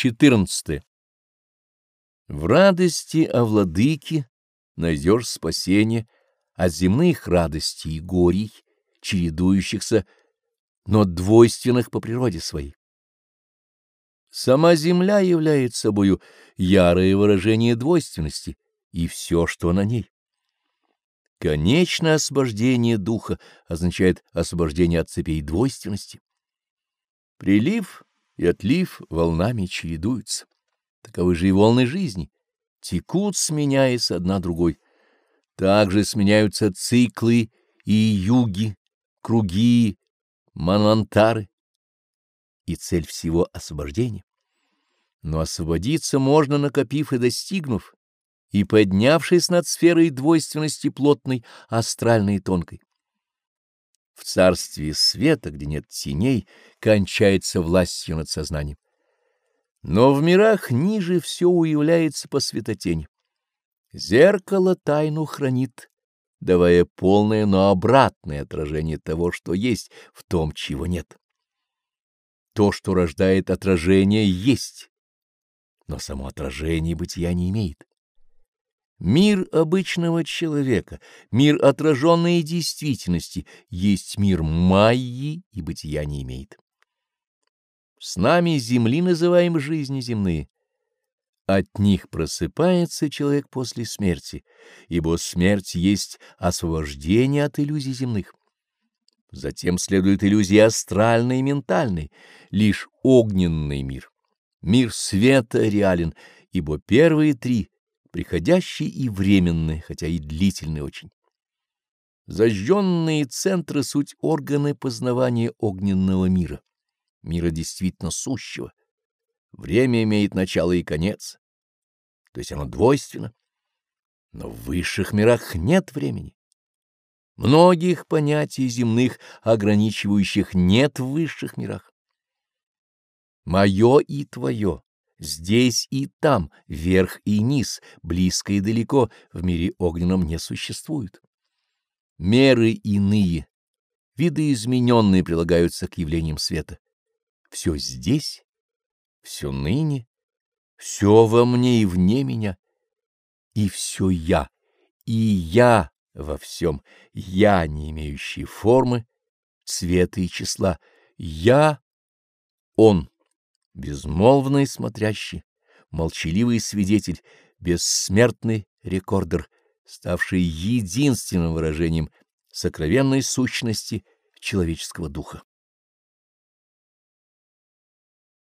14. В радости о владыке найдешь спасение от земных радостей и горей, чередующихся, но двойственных по природе своей. Сама земля является собою ярое выражение двойственности и все, что на ней. Конечное освобождение духа означает освобождение от цепей двойственности. Прилив и отлив волнами чередуются. Таковы же и волны жизни, текут, сменяясь одна другой. Также сменяются циклы и юги, круги, манвантары. И цель всего — освобождение. Но освободиться можно, накопив и достигнув, и поднявшись над сферой двойственности плотной, астральной и тонкой. В царстве света, где нет теней, кончается властью над сознанием. Но в мирах ниже все уявляется по светотени. Зеркало тайну хранит, давая полное, но обратное отражение того, что есть, в том, чего нет. То, что рождает отражение, есть, но само отражение бытия не имеет. Мир обычного человека, мир отраженной действительности, есть мир майи и бытия не имеет. С нами земли называем жизни земные. От них просыпается человек после смерти, ибо смерть есть освобождение от иллюзий земных. Затем следует иллюзия астральной и ментальной, лишь огненный мир. Мир света реален, ибо первые три — приходящие и временные, хотя и длительные очень. Зажженные центры — суть органы познавания огненного мира, мира действительно сущего. Время имеет начало и конец, то есть оно двойственно. Но в высших мирах нет времени. Многих понятий земных, ограничивающих, нет в высших мирах. Мое и твое Здесь и там, верх и низ, близко и далеко, в мире огненном не существуют. Меры иные, виды измененные прилагаются к явлениям света. Все здесь, все ныне, все во мне и вне меня, и все я, и я во всем, я, не имеющий формы, цвета и числа, я — он безмолвный смотрящий, молчаливый свидетель, бессмертный рекордер, ставший единственным выражением сокровенной сущности человеческого духа.